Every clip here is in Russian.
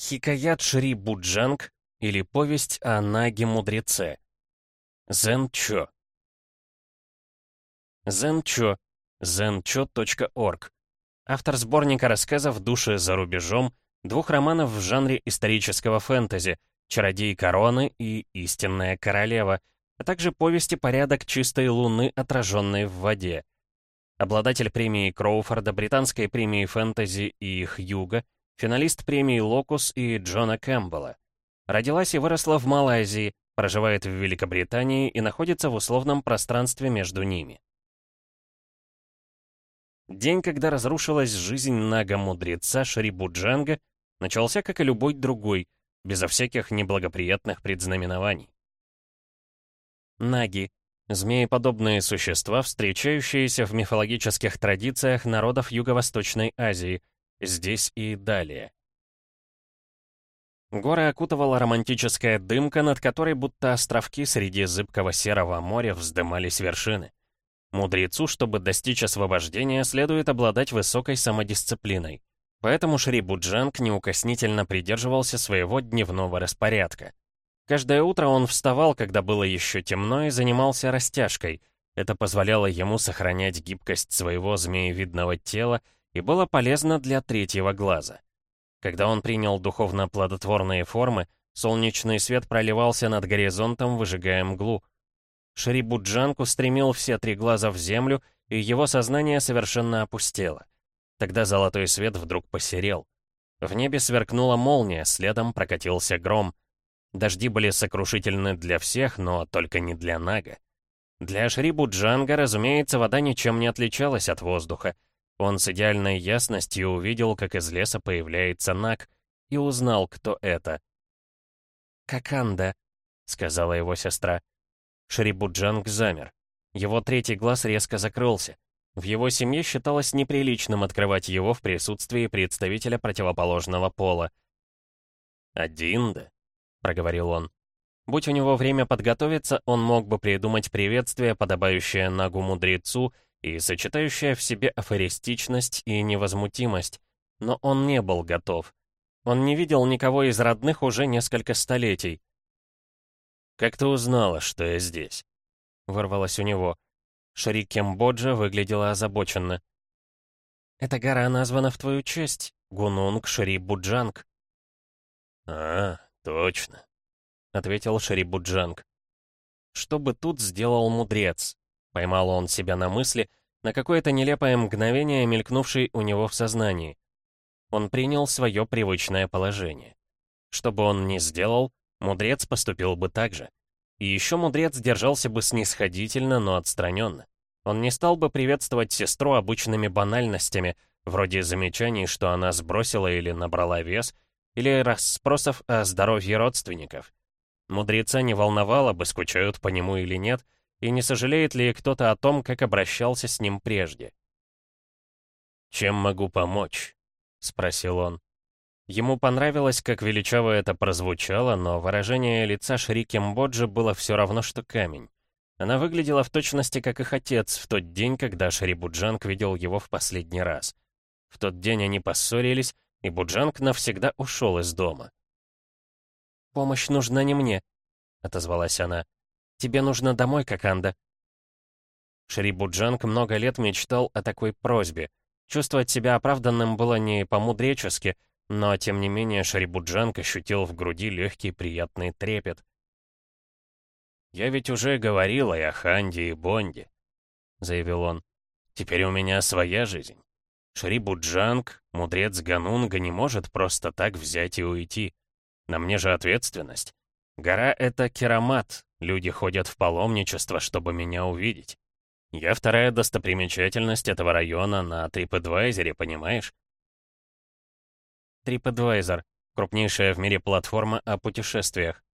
Хикаят Шри Буджанг или повесть о Наге-мудреце. Зен-чо. Зен-чо. zencho.org. Автор сборника рассказов «Души за рубежом», двух романов в жанре исторического фэнтези «Чародей короны» и «Истинная королева», а также повести «Порядок чистой луны, отраженной в воде». Обладатель премии Кроуфорда, британской премии фэнтези и Хьюга, финалист премии Локус и Джона Кэмпбелла. Родилась и выросла в Малайзии, проживает в Великобритании и находится в условном пространстве между ними. День, когда разрушилась жизнь Нага-мудреца Шрибуджанга, начался, как и любой другой, безо всяких неблагоприятных предзнаменований. Наги — змееподобные существа, встречающиеся в мифологических традициях народов Юго-Восточной Азии, здесь и далее. Горы окутывала романтическая дымка, над которой будто островки среди зыбкого серого моря вздымались вершины. Мудрецу, чтобы достичь освобождения, следует обладать высокой самодисциплиной. Поэтому Шри Буджанг неукоснительно придерживался своего дневного распорядка. Каждое утро он вставал, когда было еще темно, и занимался растяжкой. Это позволяло ему сохранять гибкость своего змеевидного тела и было полезно для третьего глаза. Когда он принял духовно-плодотворные формы, солнечный свет проливался над горизонтом, выжигая мглу. Шрибуджанг устремил все три глаза в землю, и его сознание совершенно опустело. Тогда золотой свет вдруг посерел. В небе сверкнула молния, следом прокатился гром. Дожди были сокрушительны для всех, но только не для Нага. Для Шрибуджанга, разумеется, вода ничем не отличалась от воздуха. Он с идеальной ясностью увидел, как из леса появляется Наг, и узнал, кто это. «Каканда», — сказала его сестра. Шрибуджанг замер. Его третий глаз резко закрылся. В его семье считалось неприличным открывать его в присутствии представителя противоположного пола. «Один-да», — проговорил он. Будь у него время подготовиться, он мог бы придумать приветствие, подобающее Нагу-мудрецу, и сочетающая в себе афористичность и невозмутимость. Но он не был готов. Он не видел никого из родных уже несколько столетий. «Как ты узнала, что я здесь?» Вырвалось у него. Шари Кембоджа выглядела озабоченно. «Эта гора названа в твою честь, Гунунг Шари Буджанг». «А, точно», — ответил Шари Буджанг. Что бы тут сделал мудрец? Поймал он себя на мысли, на какое-то нелепое мгновение, мелькнувшей у него в сознании. Он принял свое привычное положение. Что бы он ни сделал, мудрец поступил бы так же. И еще мудрец держался бы снисходительно, но отстраненно. Он не стал бы приветствовать сестру обычными банальностями, вроде замечаний, что она сбросила или набрала вес, или расспросов о здоровье родственников. Мудреца не волновало бы, скучают по нему или нет — и не сожалеет ли кто-то о том, как обращался с ним прежде. «Чем могу помочь?» — спросил он. Ему понравилось, как величаво это прозвучало, но выражение лица Шри Кембоджи было все равно, что камень. Она выглядела в точности, как их отец, в тот день, когда Шри Буджанг видел его в последний раз. В тот день они поссорились, и Буджанг навсегда ушел из дома. «Помощь нужна не мне», — отозвалась она. Тебе нужно домой, Коканда». Шри Буджанг много лет мечтал о такой просьбе. Чувствовать себя оправданным было не по-мудречески, но, тем не менее, Шри Буджанг ощутил в груди легкий приятный трепет. «Я ведь уже говорил о Яханде и Бонде», — заявил он. «Теперь у меня своя жизнь. Шри Буджанг, мудрец Ганунга, не может просто так взять и уйти. На мне же ответственность. Гора — это керамат, люди ходят в паломничество, чтобы меня увидеть. Я вторая достопримечательность этого района на TripAdvisor, понимаешь? TripAdvisor — крупнейшая в мире платформа о путешествиях.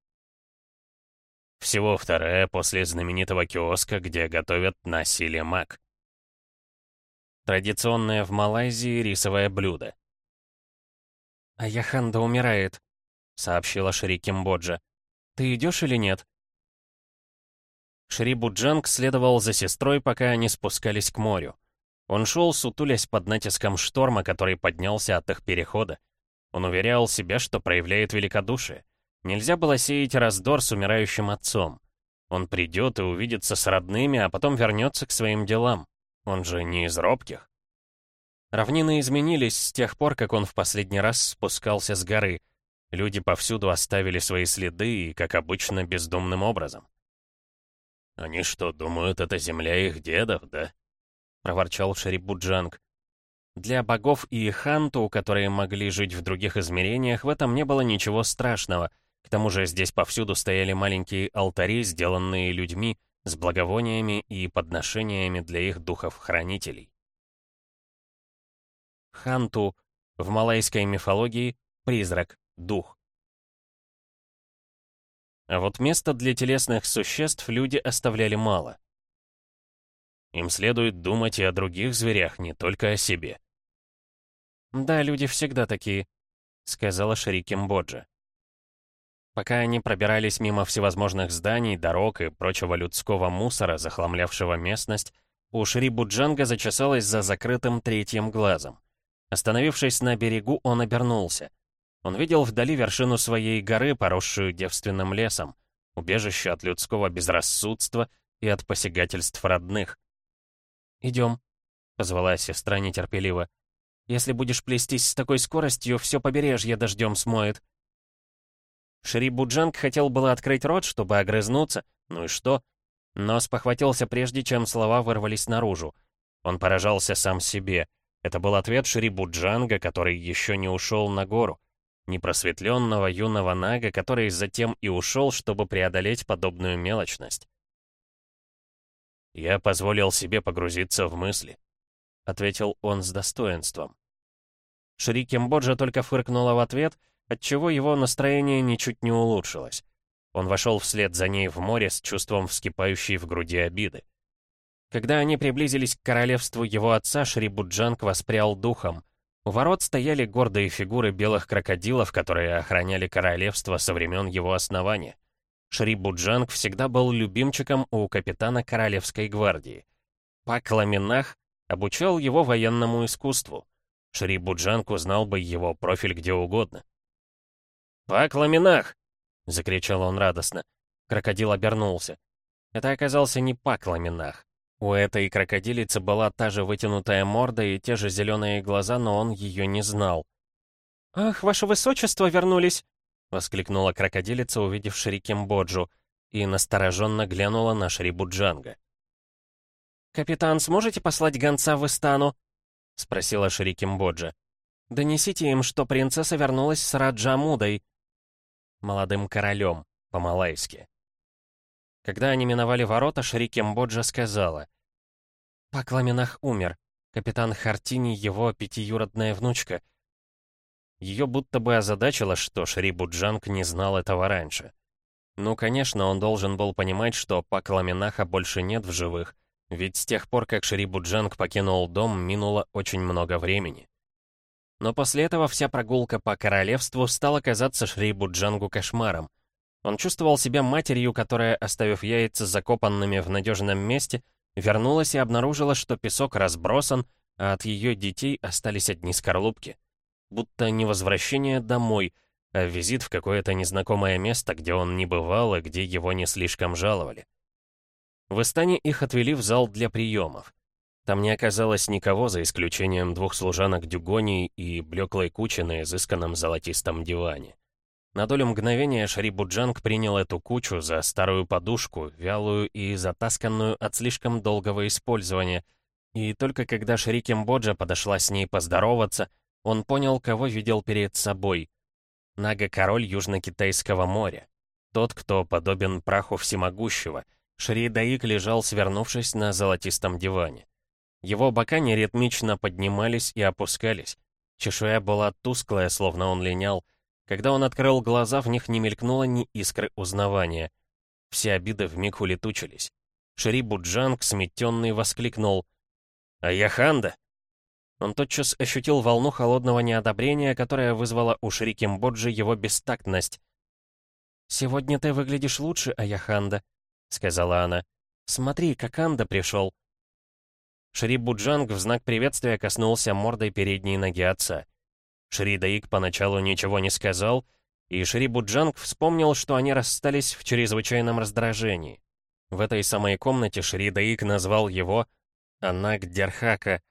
Всего вторая после знаменитого киоска, где готовят насилие мак. Традиционное в Малайзии рисовое блюдо. «А Яханда умирает», — сообщила Шри Кимбоджа. Ты идешь или нет?» Шри Буджанг следовал за сестрой, пока они спускались к морю. Он шел, сутулясь под натиском шторма, который поднялся от их перехода. Он уверял себя, что проявляет великодушие. Нельзя было сеять раздор с умирающим отцом. Он придет и увидится с родными, а потом вернется к своим делам. Он же не из робких. Равнины изменились с тех пор, как он в последний раз спускался с горы. Люди повсюду оставили свои следы и, как обычно, бездумным образом. «Они что, думают, это земля их дедов, да?» — проворчал Шерибуджанг. Для богов и ханту, которые могли жить в других измерениях, в этом не было ничего страшного. К тому же здесь повсюду стояли маленькие алтари, сделанные людьми, с благовониями и подношениями для их духов-хранителей. Ханту в малайской мифологии — призрак, дух. А вот места для телесных существ люди оставляли мало. Им следует думать и о других зверях, не только о себе. «Да, люди всегда такие», — сказала Шариким Боджа. Пока они пробирались мимо всевозможных зданий, дорог и прочего людского мусора, захламлявшего местность, у Шри Буджанга зачесалась за закрытым третьим глазом. Остановившись на берегу, он обернулся. Он видел вдали вершину своей горы, поросшую девственным лесом, убежище от людского безрассудства и от посягательств родных. «Идем», — позвала сестра нетерпеливо. «Если будешь плестись с такой скоростью, все побережье дождем смоет». Шри Буджанг хотел было открыть рот, чтобы огрызнуться, ну и что? Но спохватился прежде, чем слова вырвались наружу. Он поражался сам себе. Это был ответ Шри Буджанга, который еще не ушел на гору. Непросветленного юного нага, который затем и ушел, чтобы преодолеть подобную мелочность. «Я позволил себе погрузиться в мысли», — ответил он с достоинством. Шри Кембоджа только фыркнула в ответ — отчего его настроение ничуть не улучшилось. Он вошел вслед за ней в море с чувством вскипающей в груди обиды. Когда они приблизились к королевству его отца, Шрибуджанг воспрял духом. У ворот стояли гордые фигуры белых крокодилов, которые охраняли королевство со времен его основания. Шрибуджанг всегда был любимчиком у капитана Королевской гвардии. Пак Ламинах обучал его военному искусству. Шрибуджанг узнал бы его профиль где угодно. «Пак Ламинах!» — закричал он радостно. Крокодил обернулся. Это оказался не Пак Ламинах. У этой крокодилицы была та же вытянутая морда и те же зеленые глаза, но он ее не знал. «Ах, ваше высочество вернулись!» — воскликнула крокодилица, увидев Шриким Боджу, и настороженно глянула на Шрибуджанга. «Капитан, сможете послать гонца в Истану?» — спросила Шриким Боджа. «Донесите им, что принцесса вернулась с Раджамудой молодым королем, по-малайски. Когда они миновали ворота, Шри Кембоджа сказала, «Пакламинах умер. Капитан Хартини — его пятиюродная внучка». Ее будто бы озадачило, что Шри Буджанг не знал этого раньше. Ну, конечно, он должен был понимать, что Пакламинаха больше нет в живых, ведь с тех пор, как Шри Буджанг покинул дом, минуло очень много времени. Но после этого вся прогулка по королевству стала казаться Шрибу Джангу кошмаром. Он чувствовал себя матерью, которая, оставив яйца закопанными в надежном месте, вернулась и обнаружила, что песок разбросан, а от ее детей остались одни скорлупки. Будто не возвращение домой, а визит в какое-то незнакомое место, где он не бывал и где его не слишком жаловали. В Истане их отвели в зал для приемов. Там не оказалось никого, за исключением двух служанок Дюгони и блеклой кучи на изысканном золотистом диване. На долю мгновения Шарибуджанг принял эту кучу за старую подушку, вялую и затасканную от слишком долгого использования, и только когда Шри Кембоджа подошла с ней поздороваться, он понял, кого видел перед собой. Нага-король Южно-Китайского моря. Тот, кто подобен праху всемогущего. Шри Даик лежал, свернувшись на золотистом диване. Его бока неритмично поднимались и опускались. Чешуя была тусклая, словно он линял. Когда он открыл глаза, в них не мелькнуло ни искры узнавания. Все обиды вмиг улетучились. Шри Буджанг, сметенный, воскликнул. «Аяханда!» Он тотчас ощутил волну холодного неодобрения, которая вызвала у Шри Кимбоджи его бестактность. «Сегодня ты выглядишь лучше, Аяханда», — сказала она. «Смотри, как Анда пришел». Шри Буджанг в знак приветствия коснулся мордой передней ноги отца. Шри Даик поначалу ничего не сказал, и Шри Буджанг вспомнил, что они расстались в чрезвычайном раздражении. В этой самой комнате Шри Даик назвал его Анак Дерхака,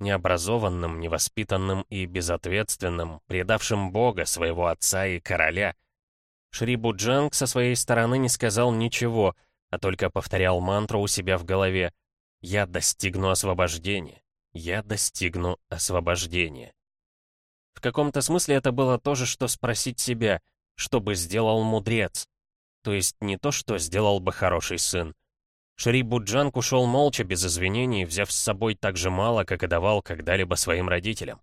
необразованным, невоспитанным и безответственным, предавшим Бога, своего отца и короля. Шри Буджанг со своей стороны не сказал ничего, а только повторял мантру у себя в голове «Я достигну освобождения! Я достигну освобождения!» В каком-то смысле это было то же, что спросить себя, что бы сделал мудрец. То есть не то, что сделал бы хороший сын. Шри Буджанг ушел молча, без извинений, взяв с собой так же мало, как и давал когда-либо своим родителям.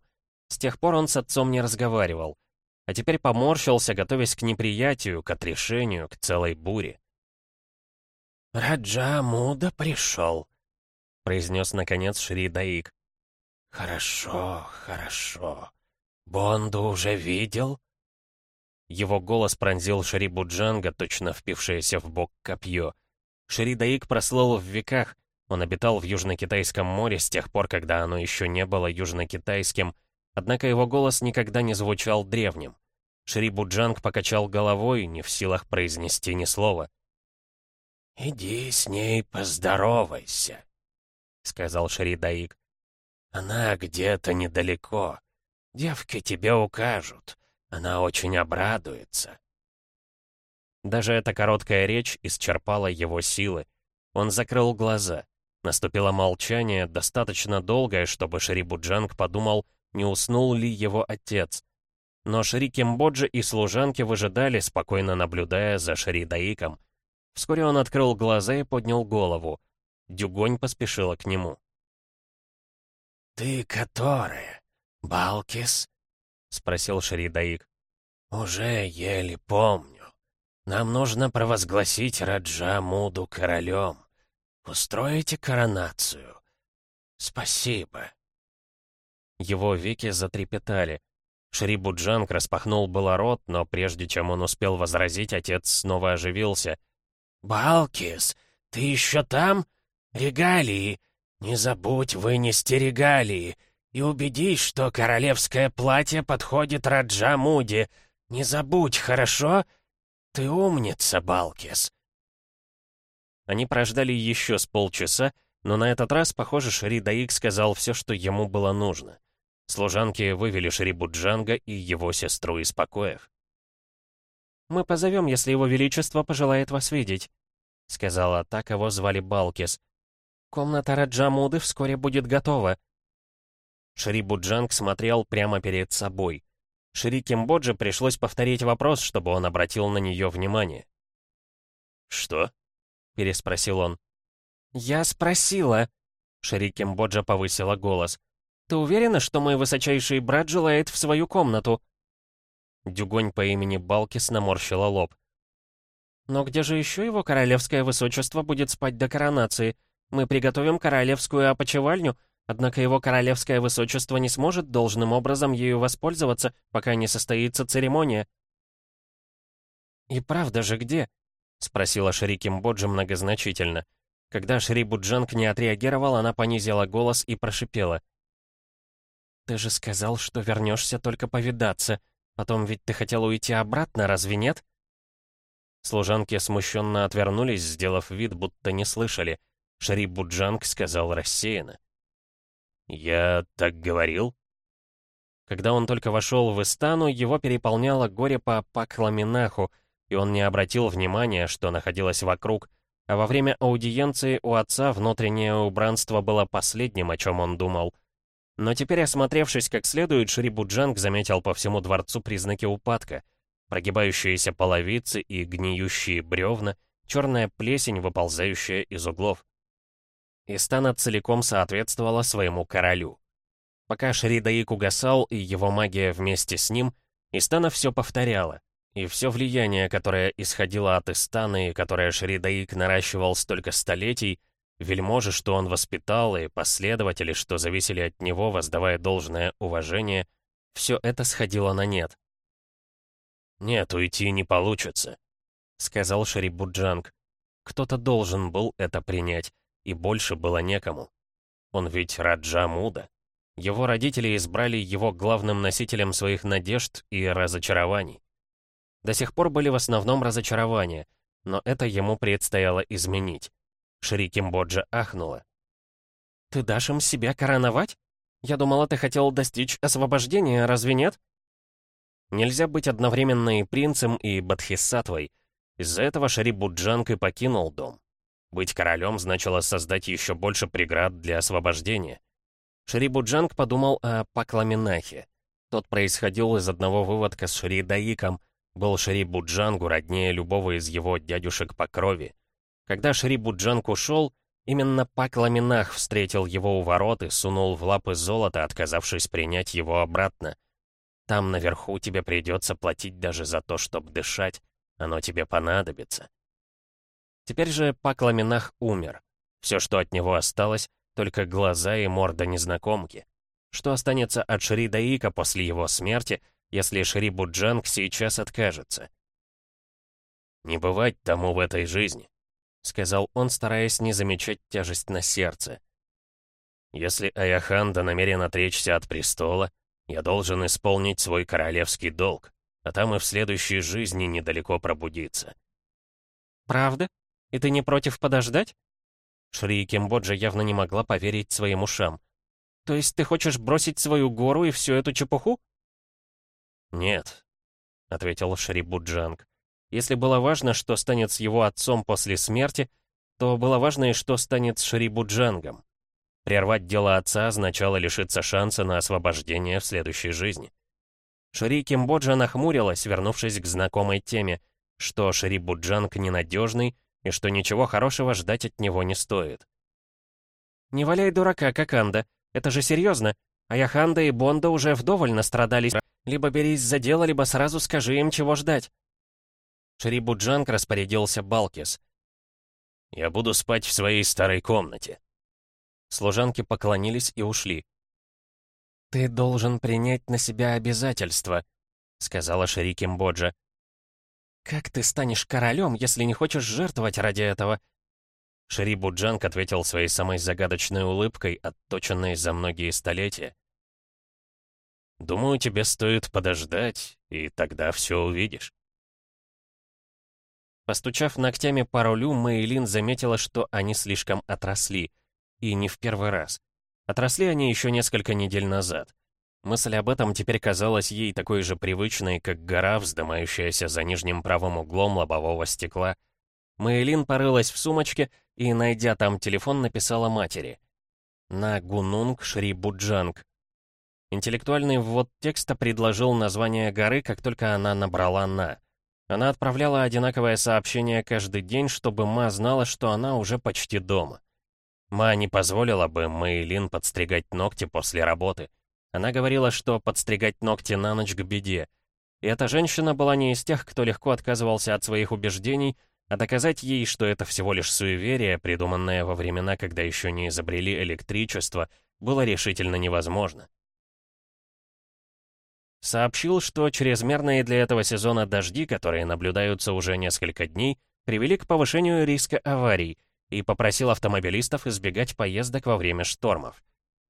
С тех пор он с отцом не разговаривал. А теперь поморщился, готовясь к неприятию, к отрешению, к целой буре. «Раджа Муда пришел», — произнес наконец Шри Даик. «Хорошо, хорошо. Бонду уже видел?» Его голос пронзил Шри Буджанга, точно впившееся в бок копье. Шри Даик прослыл в веках. Он обитал в Южно-Китайском море с тех пор, когда оно еще не было Южно-Китайским, однако его голос никогда не звучал древним. Шри Буджанг покачал головой, не в силах произнести ни слова. «Иди с ней поздоровайся», — сказал Шри Даик. «Она где-то недалеко. Девки тебе укажут. Она очень обрадуется». Даже эта короткая речь исчерпала его силы. Он закрыл глаза. Наступило молчание, достаточно долгое, чтобы Шри Буджанг подумал, не уснул ли его отец. Но Шри Кимбоджи и служанки выжидали, спокойно наблюдая за Шри Даиком. Вскоре он открыл глаза и поднял голову. Дюгонь поспешила к нему. «Ты которая? Балкис?» — спросил Шаридаик. «Уже еле помню. Нам нужно провозгласить Раджа Муду королем. Устроите коронацию. Спасибо». Его веки затрепетали. Шри Буджанг распахнул было рот, но прежде чем он успел возразить, отец снова оживился. «Балкис, ты еще там? Регалии! Не забудь вынести регалии!» И убедись, что королевское платье подходит Раджа Муди. Не забудь, хорошо? Ты умница, Балкис. Они прождали еще с полчаса, но на этот раз, похоже, Шри Даик сказал все, что ему было нужно. Служанки вывели Шри Буджанга и его сестру из покоев. «Мы позовем, если его величество пожелает вас видеть», — сказала та, кого звали Балкис. «Комната Раджа Муды вскоре будет готова». Шри Буджанг смотрел прямо перед собой. Шри Кимбоджи пришлось повторить вопрос, чтобы он обратил на нее внимание. «Что?» — переспросил он. «Я спросила». Шри Кимбоджа повысила голос. «Ты уверена, что мой высочайший брат желает в свою комнату?» Дюгонь по имени Балкис наморщила лоб. «Но где же еще его королевское высочество будет спать до коронации? Мы приготовим королевскую опочивальню, Однако его королевское высочество не сможет должным образом ею воспользоваться, пока не состоится церемония. «И правда же где?» — спросила Шри Кимбоджи многозначительно. Когда Шри Буджанг не отреагировал, она понизила голос и прошипела. «Ты же сказал, что вернешься только повидаться. Потом ведь ты хотел уйти обратно, разве нет?» Служанки смущенно отвернулись, сделав вид, будто не слышали. Шри Буджанг сказал рассеянно. «Я так говорил?» Когда он только вошел в Истану, его переполняло горе по Пакламинаху, и он не обратил внимания, что находилось вокруг, а во время аудиенции у отца внутреннее убранство было последним, о чем он думал. Но теперь, осмотревшись как следует, Шри Буджанг заметил по всему дворцу признаки упадка. Прогибающиеся половицы и гниющие бревна, черная плесень, выползающая из углов. Истана целиком соответствовала своему королю. Пока Шридаик угасал и его магия вместе с ним, Истана все повторяла. И все влияние, которое исходило от Истаны и которое Шридаик наращивал столько столетий, вельможи, что он воспитал, и последователи, что зависели от него, воздавая должное уважение, все это сходило на нет. «Нет, уйти не получится», — сказал Шарибуджанг. Кто-то должен был это принять и больше было некому. Он ведь Раджа Муда. Его родители избрали его главным носителем своих надежд и разочарований. До сих пор были в основном разочарования, но это ему предстояло изменить. Шри Кимбоджа ахнула. «Ты дашь им себя короновать? Я думала, ты хотел достичь освобождения, разве нет?» Нельзя быть одновременно и принцем, и бодхисаттвой. Из-за этого Шри Буджанг и покинул дом. Быть королем значило создать еще больше преград для освобождения. Шри Буджанг подумал о Пакламинахе. Тот происходил из одного выводка с Шри Даиком, был Шри Буджангу роднее любого из его дядюшек по крови. Когда Шри Буджанг ушел, именно Пакламинах встретил его у ворот и сунул в лапы золото, отказавшись принять его обратно. Там наверху тебе придется платить даже за то, чтобы дышать. Оно тебе понадобится. Теперь же Пакламинах умер. Все, что от него осталось, только глаза и морда незнакомки. Что останется от Шри Даика после его смерти, если Шри Буджанг сейчас откажется? «Не бывать тому в этой жизни», — сказал он, стараясь не замечать тяжесть на сердце. «Если Аяханда намерен отречься от престола, я должен исполнить свой королевский долг, а там и в следующей жизни недалеко пробудиться». «Правда? И ты не против подождать?» Шри Кембоджа явно не могла поверить своим ушам. «То есть ты хочешь бросить свою гору и всю эту чепуху?» «Нет», — ответил Шри Буджанг. «Если было важно, что станет с его отцом после смерти, то было важно и что станет с Шри Буджангом. Прервать дело отца означало лишиться шанса на освобождение в следующей жизни». Шри Кембоджа нахмурилась, вернувшись к знакомой теме, что Шри Буджанг ненадежный, и что ничего хорошего ждать от него не стоит. «Не валяй дурака, Коканда, это же серьезно. А Яханда и Бонда уже вдоволь настрадались. Либо берись за дело, либо сразу скажи им, чего ждать». Шри Буджанг распорядился Балкис. «Я буду спать в своей старой комнате». Служанки поклонились и ушли. «Ты должен принять на себя обязательства», — сказала Шри Кимбоджа. «Как ты станешь королем, если не хочешь жертвовать ради этого?» Шри Буджанг ответил своей самой загадочной улыбкой, отточенной за многие столетия. «Думаю, тебе стоит подождать, и тогда все увидишь». Постучав ногтями по рулю, Мэйлин заметила, что они слишком отросли. И не в первый раз. Отросли они еще несколько недель назад. Мысль об этом теперь казалась ей такой же привычной, как гора, вздымающаяся за нижним правым углом лобового стекла. Мэйлин порылась в сумочке и, найдя там телефон, написала матери. На Гунунг Шри Буджанг. Интеллектуальный ввод текста предложил название горы, как только она набрала «на». Она отправляла одинаковое сообщение каждый день, чтобы Ма знала, что она уже почти дома. Ма не позволила бы Мэйлин подстригать ногти после работы. Она говорила, что подстригать ногти на ночь к беде. И эта женщина была не из тех, кто легко отказывался от своих убеждений, а доказать ей, что это всего лишь суеверие, придуманное во времена, когда еще не изобрели электричество, было решительно невозможно. Сообщил, что чрезмерные для этого сезона дожди, которые наблюдаются уже несколько дней, привели к повышению риска аварий и попросил автомобилистов избегать поездок во время штормов.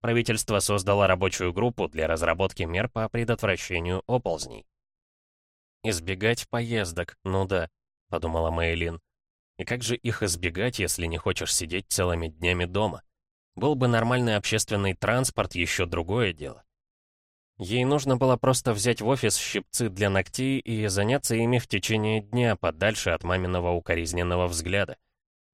Правительство создало рабочую группу для разработки мер по предотвращению оползней. «Избегать поездок, ну да», — подумала Мэйлин. «И как же их избегать, если не хочешь сидеть целыми днями дома? Был бы нормальный общественный транспорт, еще другое дело». Ей нужно было просто взять в офис щипцы для ногтей и заняться ими в течение дня, подальше от маминого укоризненного взгляда.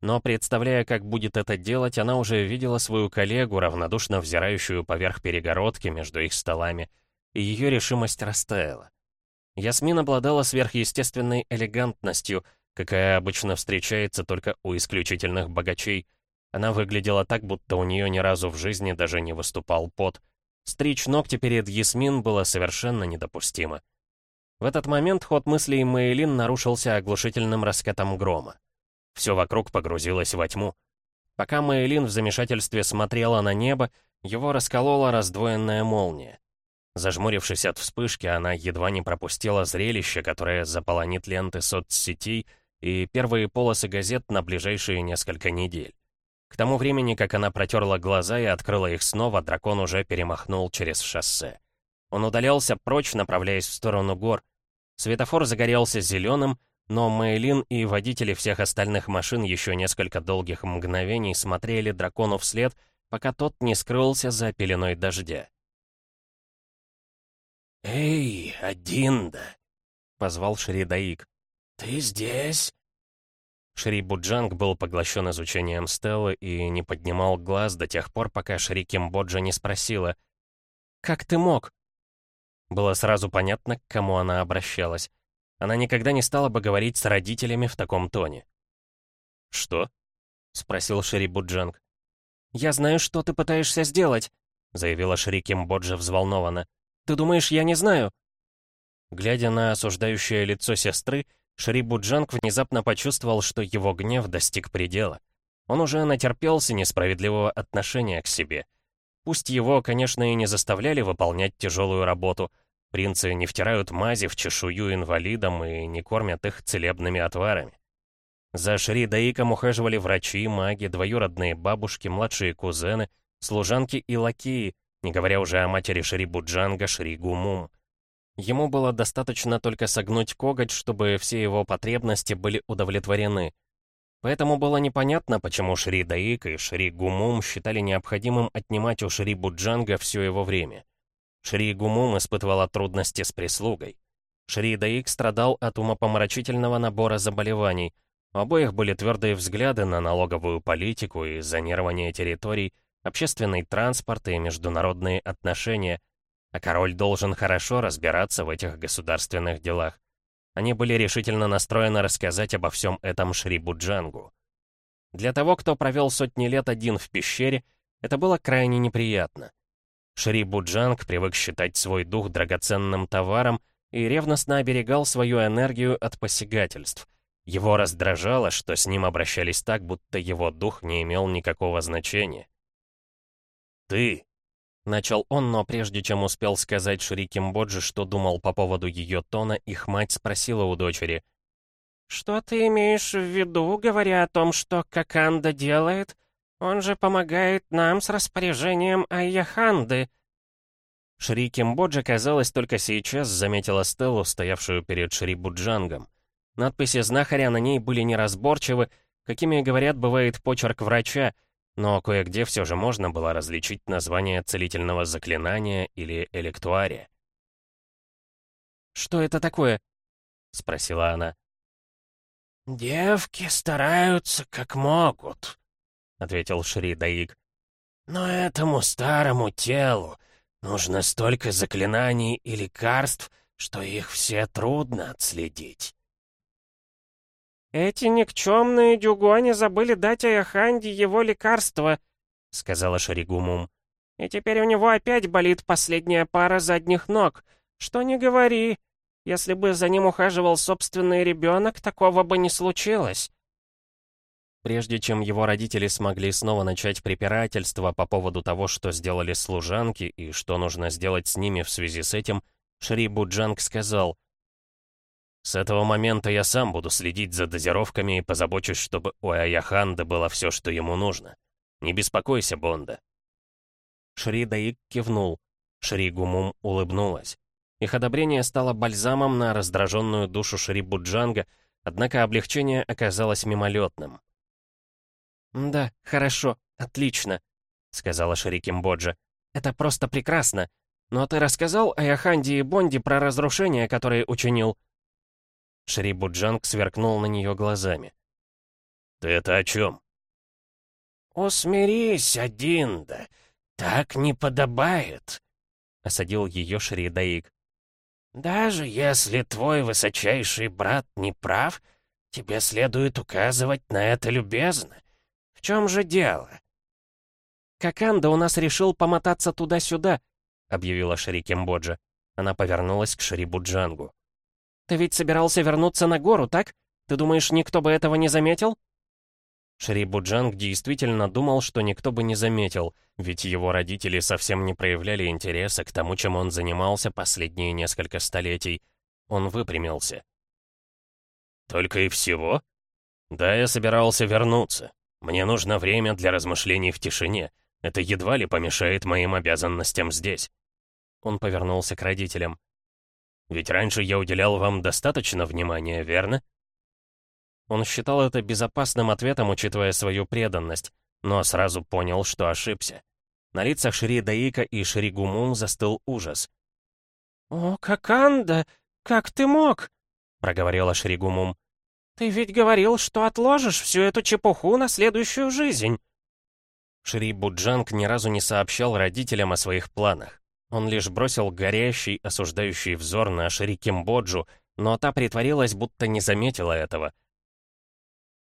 Но представляя, как будет это делать, она уже видела свою коллегу, равнодушно взирающую поверх перегородки между их столами, и ее решимость растаяла. Ясмин обладала сверхъестественной элегантностью, какая обычно встречается только у исключительных богачей. Она выглядела так, будто у нее ни разу в жизни даже не выступал пот. Стричь ногти перед Ясмин было совершенно недопустимо. В этот момент ход мыслей Мэйлин нарушился оглушительным раскатом грома. Все вокруг погрузилось во тьму. Пока Мэйлин в замешательстве смотрела на небо, его расколола раздвоенная молния. Зажмурившись от вспышки, она едва не пропустила зрелище, которое заполонит ленты соцсетей и первые полосы газет на ближайшие несколько недель. К тому времени, как она протерла глаза и открыла их снова, дракон уже перемахнул через шоссе. Он удалялся прочь, направляясь в сторону гор. Светофор загорелся зеленым, но Мэйлин и водители всех остальных машин еще несколько долгих мгновений смотрели дракону вслед, пока тот не скрылся за пеленой дождя. «Эй, Адинда!» — позвал Шридаик. «Ты здесь?» Шри Буджанг был поглощен изучением Стеллы и не поднимал глаз до тех пор, пока Шри Кимбоджа не спросила «Как ты мог?» Было сразу понятно, к кому она обращалась. Она никогда не стала бы говорить с родителями в таком тоне. «Что?» — спросил Шри Буджанг. «Я знаю, что ты пытаешься сделать», — заявила Шри Кимбоджа взволнованно. «Ты думаешь, я не знаю?» Глядя на осуждающее лицо сестры, Шри Буджанг внезапно почувствовал, что его гнев достиг предела. Он уже натерпелся несправедливого отношения к себе. Пусть его, конечно, и не заставляли выполнять тяжелую работу. Принцы не втирают мази в чешую инвалидам и не кормят их целебными отварами. За Шри Даиком ухаживали врачи, маги, двоюродные бабушки, младшие кузены, служанки и лакеи, не говоря уже о матери Шри Буджанга, Шри Гумум. Ему было достаточно только согнуть коготь, чтобы все его потребности были удовлетворены. Поэтому было непонятно, почему Шри Даик и Шри Гумум считали необходимым отнимать у Шри Буджанга все его время. Шри Гумум испытывала трудности с прислугой. Шри Даик страдал от умопомрачительного набора заболеваний. У обоих были твердые взгляды на налоговую политику и зонирование территорий, общественный транспорт и международные отношения — а король должен хорошо разбираться в этих государственных делах. Они были решительно настроены рассказать обо всем этом Шри Буджангу. Для того, кто провел сотни лет один в пещере, это было крайне неприятно. Шри Буджанг привык считать свой дух драгоценным товаром и ревностно оберегал свою энергию от посягательств. Его раздражало, что с ним обращались так, будто его дух не имел никакого значения. «Ты Начал он, но прежде чем успел сказать Шри Кимбоджи, что думал по поводу ее тона, их мать спросила у дочери. «Что ты имеешь в виду, говоря о том, что Каканда делает? Он же помогает нам с распоряжением Айяханды». Шри Кимбоджи, казалось, только сейчас заметила Стеллу, стоявшую перед Шри Буджангом. Надписи знахаря на ней были неразборчивы, какими, говорят, бывает почерк врача, но кое-где все же можно было различить название целительного заклинания или электуария. «Что это такое?» — спросила она. «Девки стараются как могут», — ответил Шри Даик. «Но этому старому телу нужно столько заклинаний и лекарств, что их все трудно отследить. «Эти никчемные дюгони забыли дать Аяханде его лекарство», — сказала Шаригумум. «И теперь у него опять болит последняя пара задних ног. Что не говори. Если бы за ним ухаживал собственный ребенок, такого бы не случилось». Прежде чем его родители смогли снова начать препирательство по поводу того, что сделали служанки и что нужно сделать с ними в связи с этим, Шри Буджанг сказал, с этого момента я сам буду следить за дозировками и позабочусь, чтобы у Аяханды было все, что ему нужно. Не беспокойся, Бонда. Шри Даик кивнул. Шри Гумум улыбнулась. Их одобрение стало бальзамом на раздраженную душу Шри Буджанга, однако облегчение оказалось мимолетным. «Да, хорошо, отлично», — сказала Шри Кимбоджа. «Это просто прекрасно. Но ты рассказал Аяханде и Бонде про разрушения, которые учинил?» Шри Буджанг сверкнул на нее глазами. «Ты это о чем?» «Усмирись, Адинда, так не подобает», — осадил ее Шри Даик. «Даже если твой высочайший брат не прав, тебе следует указывать на это любезно. Чем же дело?» «Каканда у нас решил помотаться туда-сюда», — объявила Шри Кембоджа. Она повернулась к Шри Буджангу. Ты ведь собирался вернуться на гору, так? Ты думаешь, никто бы этого не заметил?» Шри Буджанг действительно думал, что никто бы не заметил, ведь его родители совсем не проявляли интереса к тому, чем он занимался последние несколько столетий. Он выпрямился. «Только и всего? Да, я собирался вернуться. Мне нужно время для размышлений в тишине. Это едва ли помешает моим обязанностям здесь». Он повернулся к родителям. «Ведь раньше я уделял вам достаточно внимания, верно?» Он считал это безопасным ответом, учитывая свою преданность, но сразу понял, что ошибся. На лицах Шри Даика и Шри Гумун застыл ужас. «О, Каканда, как ты мог?» — проговорила Шри Гумум. «Ты ведь говорил, что отложишь всю эту чепуху на следующую жизнь». Шри Буджанг ни разу не сообщал родителям о своих планах. Он лишь бросил горящий, осуждающий взор на Шри Кимбоджу, но та притворилась, будто не заметила этого —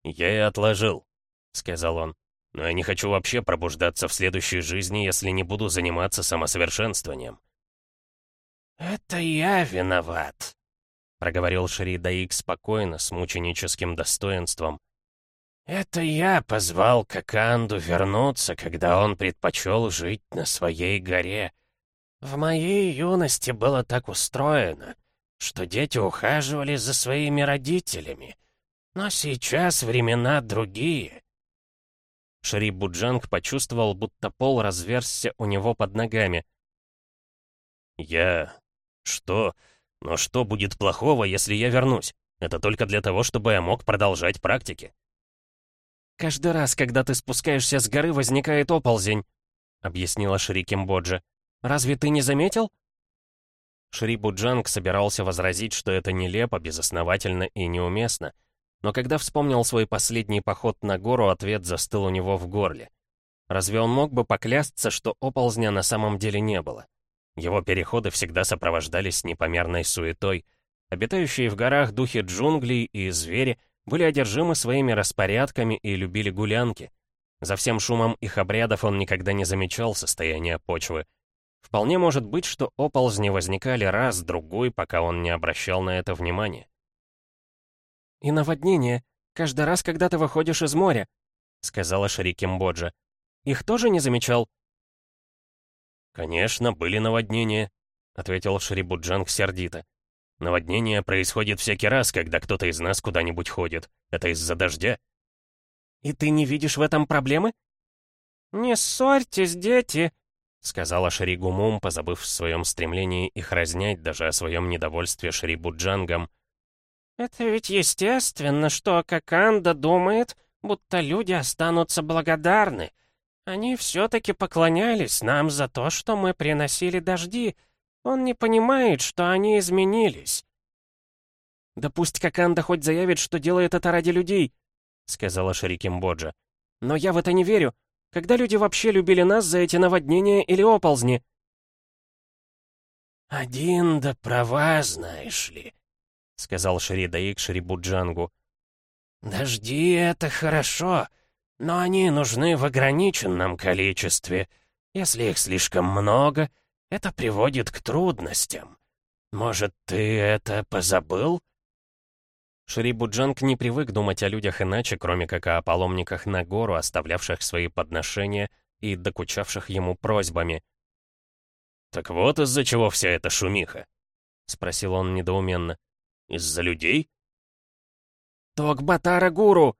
«Я и отложил», — сказал он. «Но я не хочу вообще пробуждаться в следующей жизни, если не буду заниматься самосовершенствованием». «Это я виноват», — проговорил Шри Даик спокойно, с мученическим достоинством. «Это я позвал Каканду вернуться, когда он предпочел жить на своей горе. В моей юности было так устроено, что дети ухаживали за своими родителями, но сейчас времена другие. Шри Буджанг почувствовал, будто пол разверзся у него под ногами. «Я... что? Но что будет плохого, если я вернусь? Это только для того, чтобы я мог продолжать практики». «Каждый раз, когда ты спускаешься с горы, возникает оползень», — объяснила Шри Кимбоджа. «Разве ты не заметил?» Шри Буджанг собирался возразить, что это нелепо, безосновательно и неуместно — но когда вспомнил свой последний поход на гору, ответ застыл у него в горле. Разве он мог бы поклясться, что оползня на самом деле не было? Его переходы всегда сопровождались непомерной суетой. Обитающие в горах духи джунглей и звери были одержимы своими распорядками и любили гулянки. За всем шумом их обрядов он никогда не замечал состояния почвы. Вполне может быть, что оползни возникали раз-другой, пока он не обращал на это внимания. «И наводнение. Каждый раз, когда ты выходишь из моря», — сказала Шри Кимбоджа. «Их тоже не замечал?» «Конечно, были наводнения», — ответил Шри Буджанг сердито. «Наводнение происходит всякий раз, когда кто-то из нас куда-нибудь ходит. Это из-за дождя». «И ты не видишь в этом проблемы?» «Не ссорьтесь, дети», — сказала Шри Гумум, позабыв в своем стремлении их разнять даже о своем недовольстве Шри Буджангом. «Это ведь естественно, что Каканда думает, будто люди останутся благодарны. Они все-таки поклонялись нам за то, что мы приносили дожди. Он не понимает, что они изменились». «Да пусть Каканда хоть заявит, что делает это ради людей», — сказала Шариким Боджа. «Но я в это не верю. Когда люди вообще любили нас за эти наводнения или оползни?» «Один да права, знаешь ли», — сказал Шридаик Шрибуджангу. «Дожди — это хорошо, но они нужны в ограниченном количестве. Если их слишком много, это приводит к трудностям. Может, ты это позабыл?» Шрибуджанг не привык думать о людях иначе, кроме как о паломниках на гору, оставлявших свои подношения и докучавших ему просьбами. «Так вот из-за чего вся эта шумиха?» — спросил он недоуменно. Из-за людей?» «Токбатара гуру!» —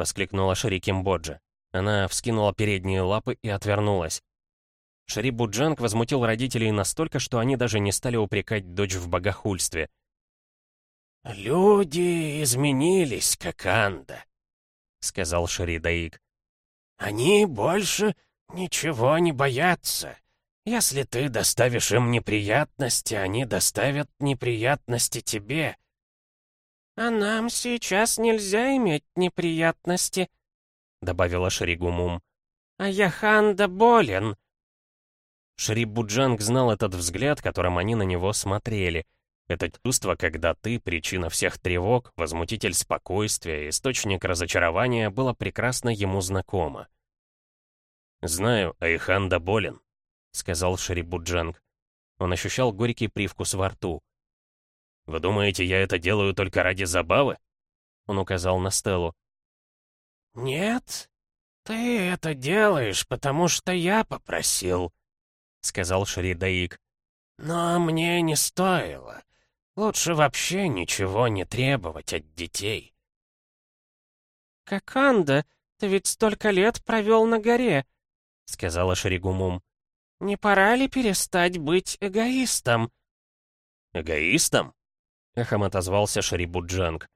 воскликнула Шри Кимбоджа. Она вскинула передние лапы и отвернулась. Шри Буджанг возмутил родителей настолько, что они даже не стали упрекать дочь в богохульстве. «Люди изменились, как Анда», — сказал Шри Даик. «Они больше ничего не боятся. Если ты доставишь им неприятности, они доставят неприятности тебе. «А нам сейчас нельзя иметь неприятности», — добавила Шригумум. «А Яханда болен». Шри Буджанг знал этот взгляд, которым они на него смотрели. Это чувство, когда ты — причина всех тревог, возмутитель спокойствия, источник разочарования, было прекрасно ему знакомо. «Знаю, Айханда болен», — сказал Шри Буджанг. Он ощущал горький привкус во рту. «Вы думаете, я это делаю только ради забавы?» Он указал на Стеллу. «Нет, ты это делаешь, потому что я попросил», — сказал Шри Даик. «Но мне не стоило. Лучше вообще ничего не требовать от детей». «Каканда, Ты ведь столько лет провел на горе», — сказала Шаригумум. «Не пора ли перестать быть эгоистом?» «Эгоистом?» — эхом отозвался Шарибуджанг.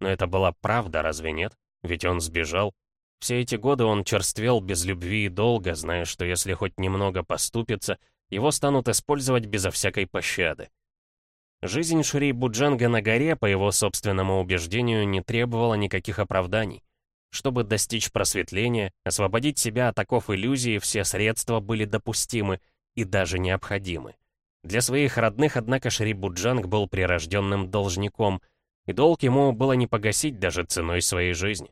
Но это была правда, разве нет? Ведь он сбежал. Все эти годы он черствел без любви и долга, зная, что если хоть немного поступится, его станут использовать безо всякой пощады. Жизнь Шри Буджанга на горе, по его собственному убеждению, не требовала никаких оправданий. Чтобы достичь просветления, освободить себя от оков иллюзии, все средства были допустимы и даже необходимы. Для своих родных, однако, Шри Буджанг был прирожденным должником, и долг ему было не погасить даже ценой своей жизни.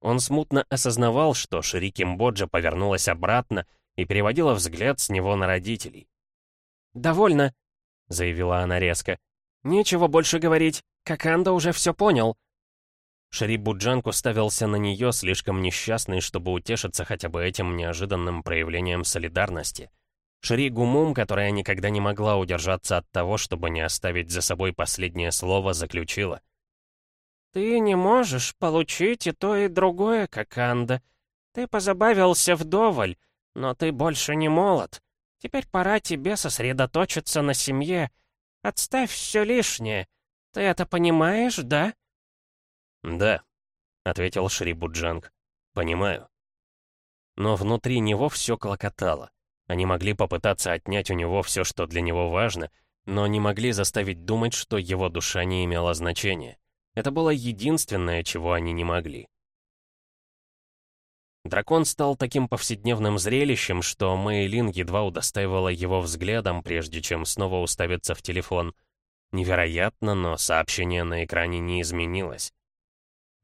Он смутно осознавал, что Шри Кимбоджа повернулась обратно и переводила взгляд с него на родителей. «Довольно», — заявила она резко. «Нечего больше говорить. Каканда уже все понял». Шарип Буджанг уставился на нее, слишком несчастный, чтобы утешиться хотя бы этим неожиданным проявлением солидарности. Шри Гумум, которая никогда не могла удержаться от того, чтобы не оставить за собой последнее слово, заключила. «Ты не можешь получить и то, и другое, Каканда. Ты позабавился вдоволь, но ты больше не молод. Теперь пора тебе сосредоточиться на семье. Отставь все лишнее. Ты это понимаешь, да?» «Да», — ответил Шри Буджанг. «Понимаю». Но внутри него все клокотало. Они могли попытаться отнять у него все, что для него важно, но не могли заставить думать, что его душа не имела значения. Это было единственное, чего они не могли. Дракон стал таким повседневным зрелищем, что Мэйлин едва удостаивала его взглядом, прежде чем снова уставиться в телефон. Невероятно, но сообщение на экране не изменилось.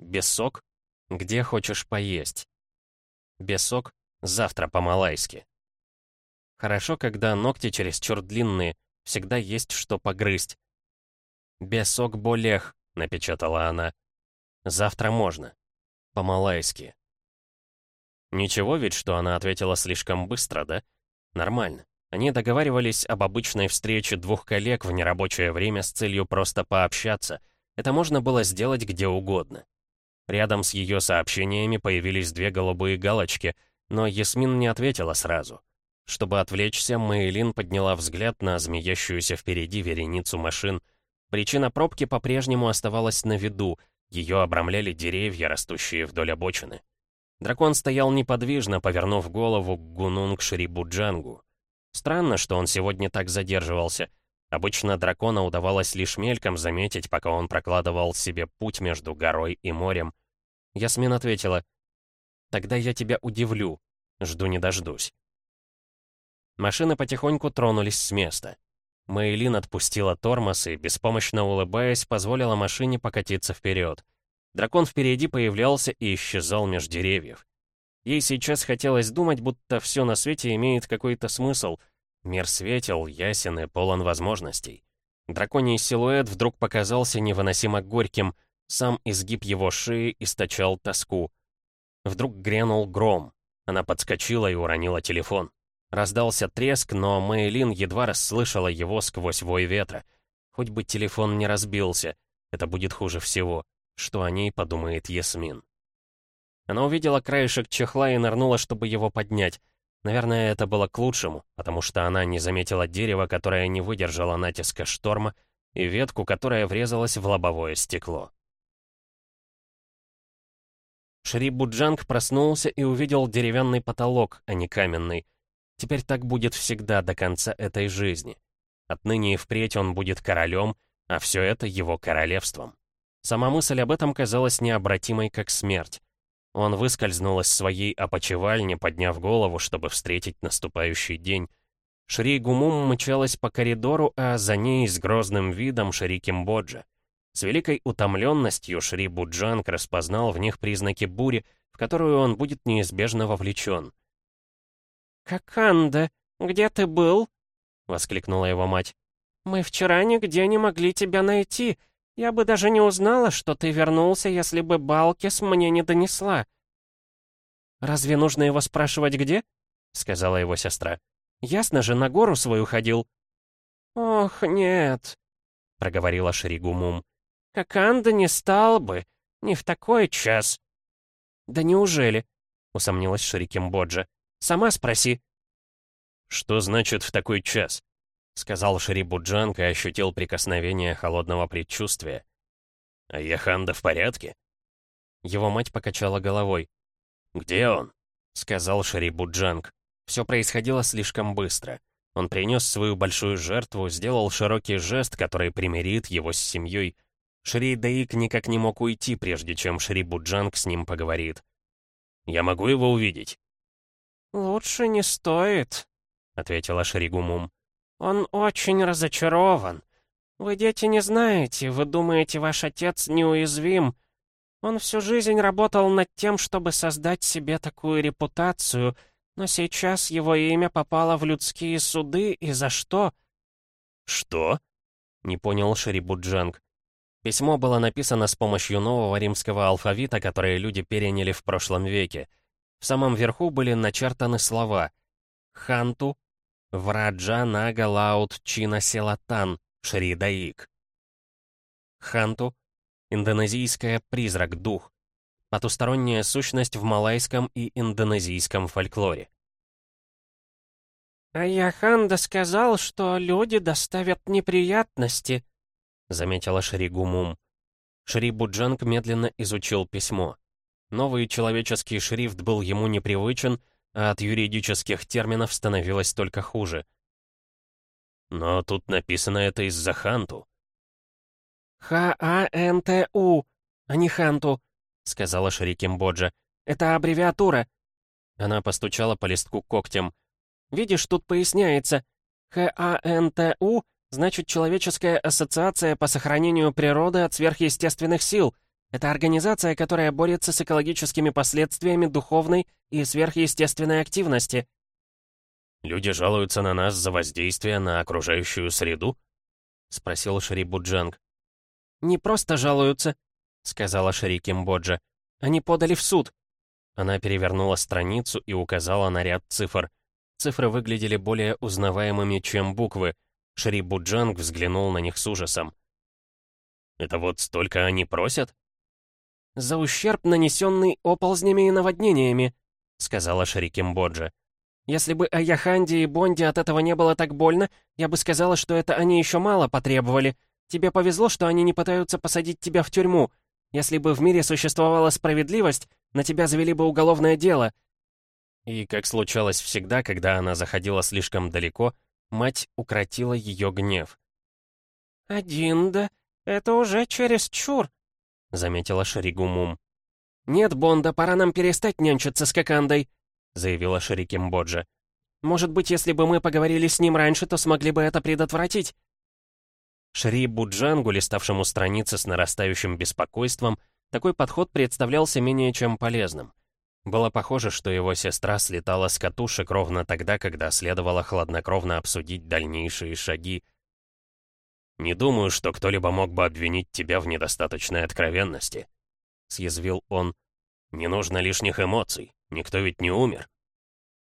«Бесок? Где хочешь поесть?» «Бесок? Завтра по-малайски». Хорошо, когда ногти чересчур длинные, всегда есть что погрызть. «Бесок болех», — напечатала она. «Завтра можно. По-малайски». Ничего ведь, что она ответила слишком быстро, да? Нормально. Они договаривались об обычной встрече двух коллег в нерабочее время с целью просто пообщаться. Это можно было сделать где угодно. Рядом с ее сообщениями появились две голубые галочки, но Ясмин не ответила сразу. Чтобы отвлечься, Мэйлин подняла взгляд на змеящуюся впереди вереницу машин. Причина пробки по-прежнему оставалась на виду, ее обрамляли деревья, растущие вдоль обочины. Дракон стоял неподвижно, повернув голову к Гунунг Шрибуджангу. Странно, что он сегодня так задерживался. Обычно дракона удавалось лишь мельком заметить, пока он прокладывал себе путь между горой и морем. Ясмин ответила, «Тогда я тебя удивлю. Жду не дождусь». Машины потихоньку тронулись с места. Мэйлин отпустила тормоз и, беспомощно улыбаясь, позволила машине покатиться вперед. Дракон впереди появлялся и исчезал меж деревьев. Ей сейчас хотелось думать, будто все на свете имеет какой-то смысл. Мир светел, ясен и полон возможностей. Драконий силуэт вдруг показался невыносимо горьким, сам изгиб его шеи источал тоску. Вдруг грянул гром. Она подскочила и уронила телефон. Раздался треск, но Мэйлин едва расслышала его сквозь вой ветра. Хоть бы телефон не разбился, это будет хуже всего что о ней подумает Ясмин. Она увидела краешек чехла и нырнула, чтобы его поднять. Наверное, это было к лучшему, потому что она не заметила дерева, которое не выдержало натиска шторма, и ветку, которая врезалась в лобовое стекло. Шри Буджанг проснулся и увидел деревянный потолок, а не каменный. Теперь так будет всегда до конца этой жизни. Отныне и впредь он будет королем, а все это его королевством. Сама мысль об этом казалась необратимой, как смерть. Он выскользнул из своей опочивальни, подняв голову, чтобы встретить наступающий день. Шри Гумум мчалась по коридору, а за ней с грозным видом Шри Кимбоджа. С великой утомленностью Шри Буджанг распознал в них признаки бури, в которую он будет неизбежно вовлечен. «Каканда, где ты был?» — воскликнула его мать. «Мы вчера нигде не могли тебя найти. Я бы даже не узнала, что ты вернулся, если бы Балкис мне не донесла». «Разве нужно его спрашивать где?» — сказала его сестра. «Ясно же, на гору свою ходил». «Ох, нет», — проговорила Шригумум. «Каканда не стал бы, не в такой час». «Да неужели?» — усомнилась Шариким Боджа. «Сама спроси». «Что значит в такой час?» — сказал Шарибуджанг и ощутил прикосновение холодного предчувствия. «А Яханда в порядке?» Его мать покачала головой. «Где он?» — сказал Шарибуджанг. Все происходило слишком быстро. Он принес свою большую жертву, сделал широкий жест, который примирит его с семьей. Шри Даик никак не мог уйти, прежде чем Шри Буджанг с ним поговорит. «Я могу его увидеть?» «Лучше не стоит», — ответила Шригумум. «Он очень разочарован. Вы, дети, не знаете, вы думаете, ваш отец неуязвим. Он всю жизнь работал над тем, чтобы создать себе такую репутацию, но сейчас его имя попало в людские суды, и за что?» «Что?» — не понял Шерибуджанг. Письмо было написано с помощью нового римского алфавита, который люди переняли в прошлом веке. В самом верху были начертаны слова «Ханту», «Враджа Нага Лаут Чина Селатан», «Шри Даик». Ханту — индонезийская призрак-дух, потусторонняя сущность в малайском и индонезийском фольклоре. «А Яханда сказал, что люди доставят неприятности», — заметила Шригумум. Шри Буджанг медленно изучил письмо. Новый человеческий шрифт был ему непривычен, а от юридических терминов становилось только хуже. «Но тут написано это из-за Ханту». «Х-А-Н-Т-У, а не Ханту», — сказала Шри Кимбоджа. «Это аббревиатура». Она постучала по листку когтем. «Видишь, тут поясняется. Х-А-Н-Т-У Значит, Человеческая ассоциация по сохранению природы от сверхъестественных сил. Это организация, которая борется с экологическими последствиями духовной и сверхъестественной активности. «Люди жалуются на нас за воздействие на окружающую среду?» — спросил Шри Буджанг. «Не просто жалуются», — сказала Шри Кимбоджа. «Они подали в суд». Она перевернула страницу и указала на ряд цифр. Цифры выглядели более узнаваемыми, чем буквы — Шри Буджанг взглянул на них с ужасом. «Это вот столько они просят?» «За ущерб, нанесенный оползнями и наводнениями», — сказала Шри Кимбоджа. «Если бы Аяханди и Бонди от этого не было так больно, я бы сказала, что это они еще мало потребовали. Тебе повезло, что они не пытаются посадить тебя в тюрьму. Если бы в мире существовала справедливость, на тебя завели бы уголовное дело». И, как случалось всегда, когда она заходила слишком далеко, — Мать укротила ее гнев. «Один, да? Это уже чересчур», — заметила Шаригумум. «Нет, Бонда, пора нам перестать нянчиться с Кокандой», — заявила Шарикимбоджа. «Может быть, если бы мы поговорили с ним раньше, то смогли бы это предотвратить». Шри Буджангу, листавшему страницы с нарастающим беспокойством, такой подход представлялся менее чем полезным. Было похоже, что его сестра слетала с катушек ровно тогда, когда следовало хладнокровно обсудить дальнейшие шаги. «Не думаю, что кто-либо мог бы обвинить тебя в недостаточной откровенности», — съязвил он. «Не нужно лишних эмоций, никто ведь не умер».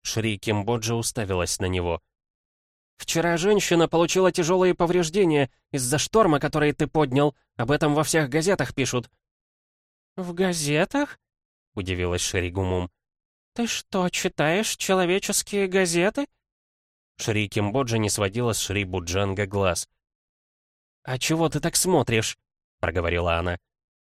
Шри Кимбоджа уставилась на него. «Вчера женщина получила тяжелые повреждения из-за шторма, который ты поднял. Об этом во всех газетах пишут». «В газетах?» — удивилась Шеригумум. «Ты что, читаешь человеческие газеты?» Шри Кимбоджа не сводила с Шри Буджанга глаз. «А чего ты так смотришь?» — проговорила она.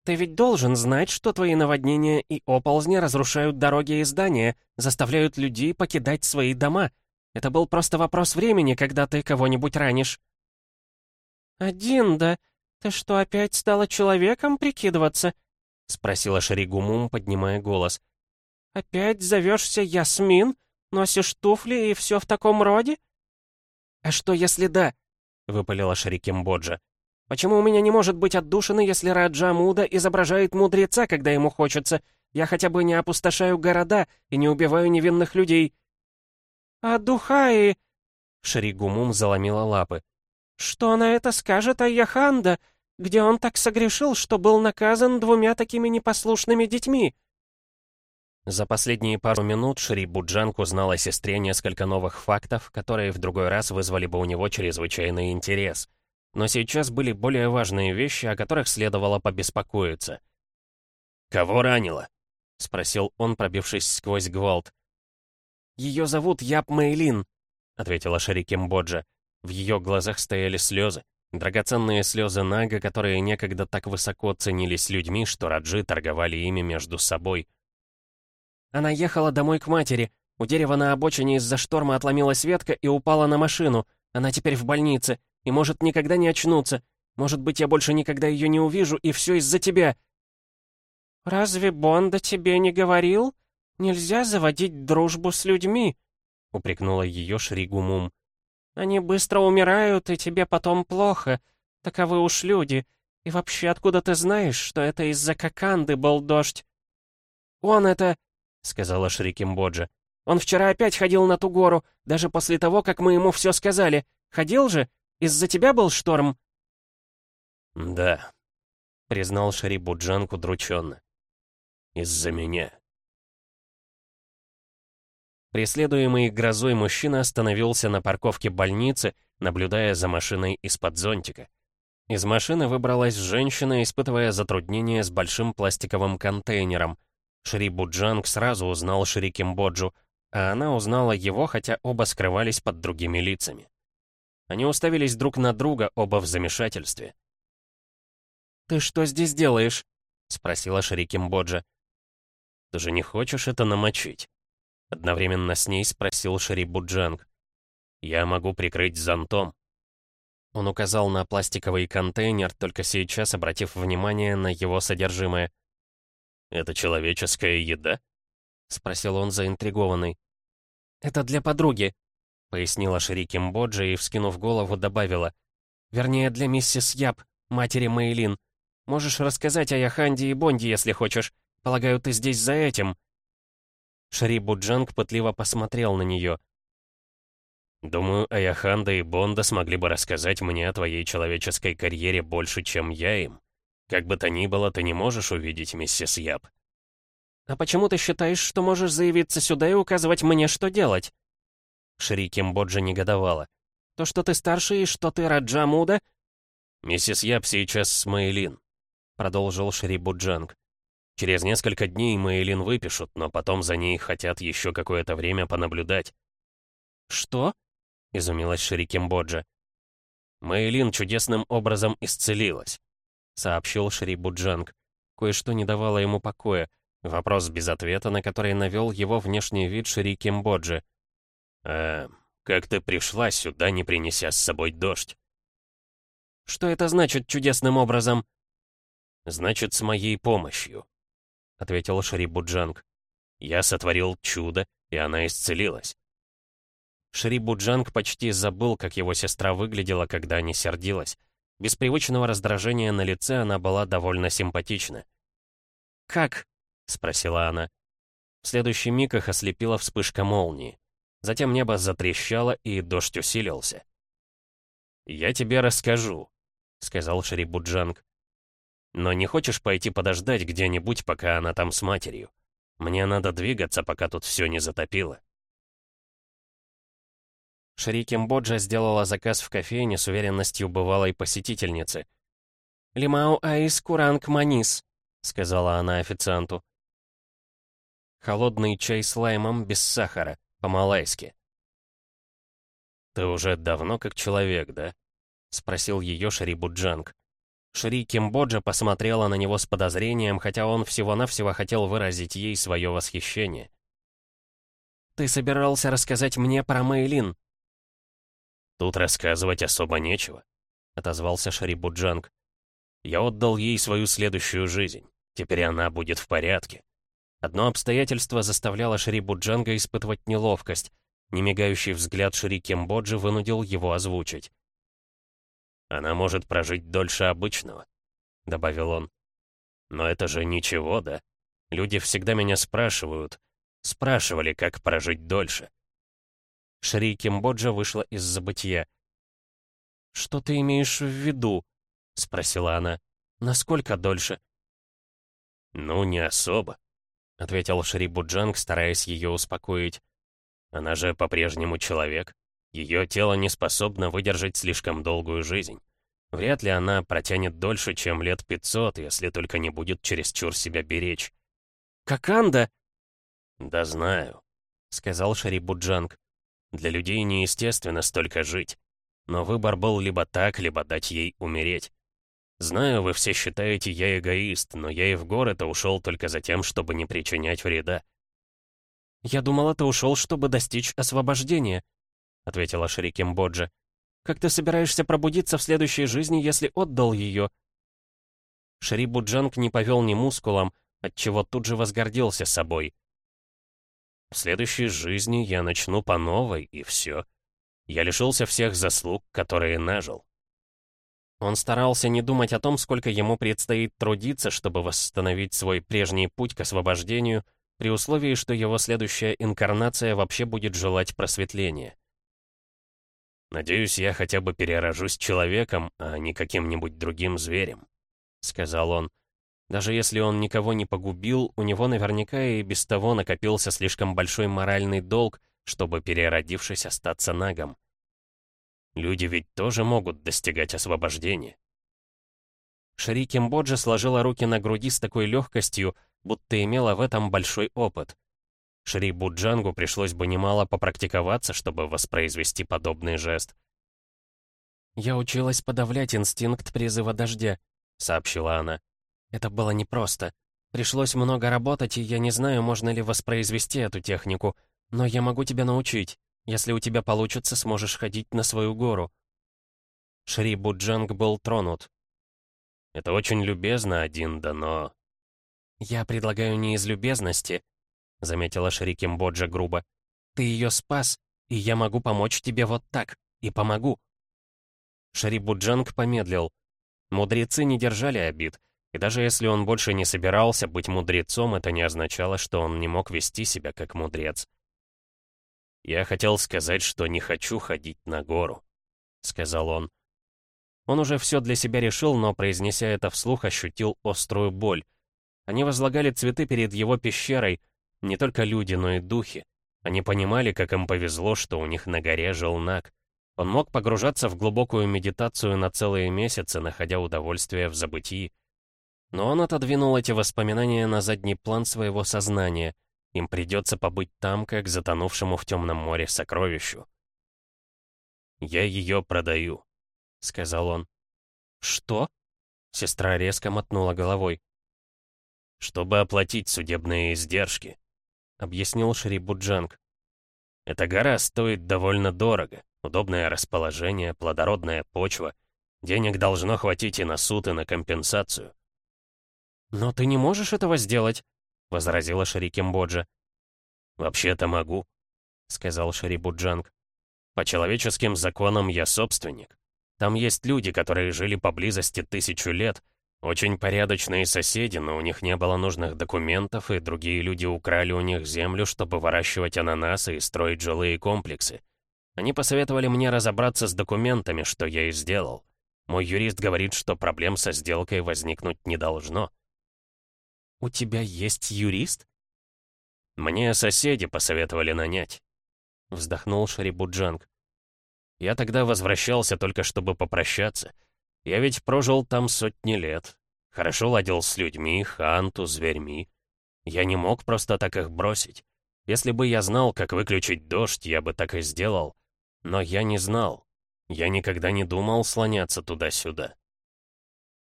«Ты ведь должен знать, что твои наводнения и оползни разрушают дороги и здания, заставляют людей покидать свои дома. Это был просто вопрос времени, когда ты кого-нибудь ранишь». «Один, да? Ты что, опять стала человеком прикидываться?» — спросила Шаригумум, поднимая голос. «Опять зовешься Ясмин? Носишь туфли и все в таком роде?» «А что, если да?» — выпалила Шарикимбоджа. «Почему у меня не может быть отдушины, если Раджа Муда изображает мудреца, когда ему хочется? Я хотя бы не опустошаю города и не убиваю невинных людей». «А Духаи...» — Шаригумум заломила лапы. «Что на это скажет Айяханда? где он так согрешил, что был наказан двумя такими непослушными детьми?» За последние пару минут Шри Буджанг узнал о сестре несколько новых фактов, которые в другой раз вызвали бы у него чрезвычайный интерес. Но сейчас были более важные вещи, о которых следовало побеспокоиться. «Кого ранило?» спросил он, пробившись сквозь гвалт. «Ее зовут Яп Мэйлин», — ответила Шариким Боджа. В ее глазах стояли слезы. Драгоценные слезы Нага, которые некогда так высоко ценились людьми, что Раджи торговали ими между собой. Она ехала домой к матери. У дерева на обочине из-за шторма отломилась ветка и упала на машину. Она теперь в больнице и может никогда не очнуться. Может быть, я больше никогда ее не увижу, и все из-за тебя. «Разве Бонда тебе не говорил? Нельзя заводить дружбу с людьми», — упрекнула ее Шригумум. «Они быстро умирают, и тебе потом плохо. Таковы уж люди. И вообще, откуда ты знаешь, что это из-за Коканды был дождь?» «Он это...» — сказала Шрикимбоджа. «Он вчера опять ходил на ту гору, даже после того, как мы ему все сказали. Ходил же? Из-за тебя был шторм?» «Да», — признал Шарибуджанг удрученно. «Из-за меня». Преследуемый грозой мужчина остановился на парковке больницы, наблюдая за машиной из-под зонтика. Из машины выбралась женщина, испытывая затруднения с большим пластиковым контейнером. Шри Буджанг сразу узнал Шри Кимбоджу, а она узнала его, хотя оба скрывались под другими лицами. Они уставились друг на друга, оба в замешательстве. «Ты что здесь делаешь?» — спросила Шри Кимбоджа. «Ты же не хочешь это намочить?» Одновременно с ней спросил Шари Буджанг. «Я могу прикрыть зонтом». Он указал на пластиковый контейнер, только сейчас обратив внимание на его содержимое. «Это человеческая еда?» — спросил он заинтригованный. «Это для подруги», — пояснила Шири Кимбоджа и, вскинув голову, добавила. «Вернее, для миссис Яб, матери Мейлин. Можешь рассказать о Яханде и Бонде, если хочешь. Полагаю, ты здесь за этим». Шари Буджанг пытливо посмотрел на нее. «Думаю, Аяханда и Бонда смогли бы рассказать мне о твоей человеческой карьере больше, чем я им. Как бы то ни было, ты не можешь увидеть миссис Яб». «А почему ты считаешь, что можешь заявиться сюда и указывать мне, что делать?» Шри Кимбоджа негодовала. «То, что ты старше и что ты Раджа Муда?» «Миссис Яб сейчас с Мейлин», — продолжил Шри Буджанг. Через несколько дней Мэйлин выпишут, но потом за ней хотят еще какое-то время понаблюдать. «Что?» — изумилась Шрикимбоджа. «Мэйлин чудесным образом исцелилась», — сообщил Шри Буджанг. Кое-что не давало ему покоя. Вопрос без ответа, на который навел его внешний вид Шри Кимбоджи. «Э, как ты пришла сюда, не принеся с собой дождь?» «Что это значит чудесным образом?» «Значит, с моей помощью», — ответил Шри-Буджанг. «Я сотворил чудо, и она исцелилась». Шри-Буджанг почти забыл, как его сестра выглядела, когда не сердилась. Без привычного раздражения на лице она была довольно симпатична. «Как?» — спросила она. В следующий миг их ослепила вспышка молнии. Затем небо затрещало, и дождь усилился. «Я тебе расскажу», — сказал Шри-Буджанг. Но не хочешь пойти подождать где-нибудь, пока она там с матерью? Мне надо двигаться, пока тут все не затопило». Шри Кимбоджа сделала заказ в кофейне с уверенностью бывалой посетительницы. «Лимау аис куранг манис», — сказала она официанту. «Холодный чай с лаймом без сахара, по-малайски». «Ты уже давно как человек, да?» — спросил ее Шри Буджанг. Шри Кимбоджа посмотрела на него с подозрением, хотя он всего-навсего хотел выразить ей свое восхищение. «Ты собирался рассказать мне про Мэйлин?» «Тут рассказывать особо нечего», — отозвался Шри Буджанг. «Я отдал ей свою следующую жизнь. Теперь она будет в порядке». Одно обстоятельство заставляло Шри Буджанга испытывать неловкость. Немигающий взгляд Шри Кимбоджи вынудил его озвучить. Она может прожить дольше обычного», — добавил он. «Но это же ничего, да? Люди всегда меня спрашивают. Спрашивали, как прожить дольше». Шри Кимбоджа вышла из забытия. «Что ты имеешь в виду?» — спросила она. «Насколько дольше?» «Ну, не особо», — ответил Шри Буджанг, стараясь ее успокоить. «Она же по-прежнему человек. Ее тело не способно выдержать слишком долгую жизнь. Вряд ли она протянет дольше, чем лет 500, если только не будет чересчур себя беречь. Коканда!» «Да знаю», — сказал Шарибуджанг. «Для людей неестественно столько жить. Но выбор был либо так, либо дать ей умереть. Знаю, вы все считаете, я эгоист, но я и в горы-то ушел только за тем, чтобы не причинять вреда». «Я думала, ты ушел, чтобы достичь освобождения», — ответила Шриким Боджа. «Как ты собираешься пробудиться в следующей жизни, если отдал ее?» Шрибуджанг не повел ни мускулом, отчего тут же возгордился собой. В следующей жизни я начну по новой, и все. Я лишился всех заслуг, которые нажил. Он старался не думать о том, сколько ему предстоит трудиться, чтобы восстановить свой прежний путь к освобождению, при условии, что его следующая инкарнация вообще будет желать просветления. «Надеюсь, я хотя бы перерожусь человеком, а не каким-нибудь другим зверем», — сказал он. Даже если он никого не погубил, у него наверняка и без того накопился слишком большой моральный долг, чтобы, переродившись, остаться нагом. Люди ведь тоже могут достигать освобождения. Шри Кимбоджа сложила руки на груди с такой легкостью, будто имела в этом большой опыт. Шри Буджангу пришлось бы немало попрактиковаться, чтобы воспроизвести подобный жест. «Я училась подавлять инстинкт призыва дождя», — сообщила она. Это было непросто. Пришлось много работать, и я не знаю, можно ли воспроизвести эту технику, но я могу тебя научить. Если у тебя получится, сможешь ходить на свою гору». Шри Буджанг был тронут. «Это очень любезно, Адинда, но...» «Я предлагаю не из любезности», — заметила Шри Кимбоджа грубо. «Ты ее спас, и я могу помочь тебе вот так, и помогу». Шри Буджанг помедлил. Мудрецы не держали обид, и даже если он больше не собирался быть мудрецом, это не означало, что он не мог вести себя как мудрец. «Я хотел сказать, что не хочу ходить на гору», — сказал он. Он уже все для себя решил, но, произнеся это вслух, ощутил острую боль. Они возлагали цветы перед его пещерой, не только люди, но и духи. Они понимали, как им повезло, что у них на горе жил Наг. Он мог погружаться в глубокую медитацию на целые месяцы, находя удовольствие в забытии. Но он отодвинул эти воспоминания на задний план своего сознания. Им придется побыть там, как затонувшему в темном море сокровищу. «Я ее продаю», — сказал он. «Что?» — сестра резко мотнула головой. «Чтобы оплатить судебные издержки», — объяснил Шри Буджанг. «Эта гора стоит довольно дорого. Удобное расположение, плодородная почва. Денег должно хватить и на суд, и на компенсацию. «Но ты не можешь этого сделать», — возразила Шарикимбоджа. «Вообще-то могу», — сказал Шарибуджанг. «По человеческим законам я собственник. Там есть люди, которые жили поблизости тысячу лет, очень порядочные соседи, но у них не было нужных документов, и другие люди украли у них землю, чтобы выращивать ананасы и строить жилые комплексы. Они посоветовали мне разобраться с документами, что я и сделал. Мой юрист говорит, что проблем со сделкой возникнуть не должно. «У тебя есть юрист?» «Мне соседи посоветовали нанять», — вздохнул Шарибуджанг. «Я тогда возвращался только чтобы попрощаться. Я ведь прожил там сотни лет. Хорошо ладил с людьми, ханту, зверьми. Я не мог просто так их бросить. Если бы я знал, как выключить дождь, я бы так и сделал. Но я не знал. Я никогда не думал слоняться туда-сюда.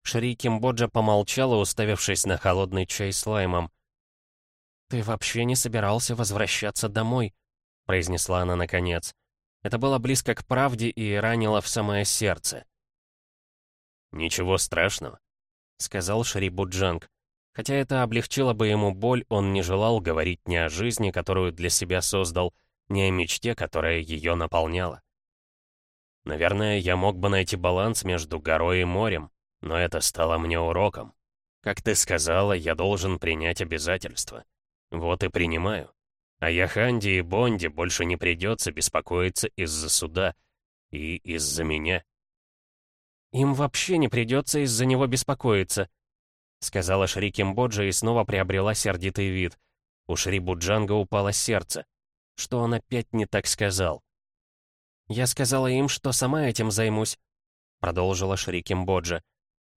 Шри Кимбоджа помолчала, уставившись на холодный чай с лаймом. «Ты вообще не собирался возвращаться домой?» — произнесла она наконец. Это было близко к правде и ранило в самое сердце. «Ничего страшного», — сказал Шри Буджанг. Хотя это облегчило бы ему боль, он не желал говорить ни о жизни, которую для себя создал, ни о мечте, которая ее наполняла. «Наверное, я мог бы найти баланс между горой и морем», но это стало мне уроком. Как ты сказала, я должен принять обязательства. Вот и принимаю. А Яханди и Бонди больше не придется беспокоиться из-за суда и из-за меня. «Им вообще не придется из-за него беспокоиться», — сказала Шри Кимбоджа и снова приобрела сердитый вид. У Шри Буджанга упало сердце. Что он опять не так сказал? «Я сказала им, что сама этим займусь», — продолжила Шри Кимбоджа.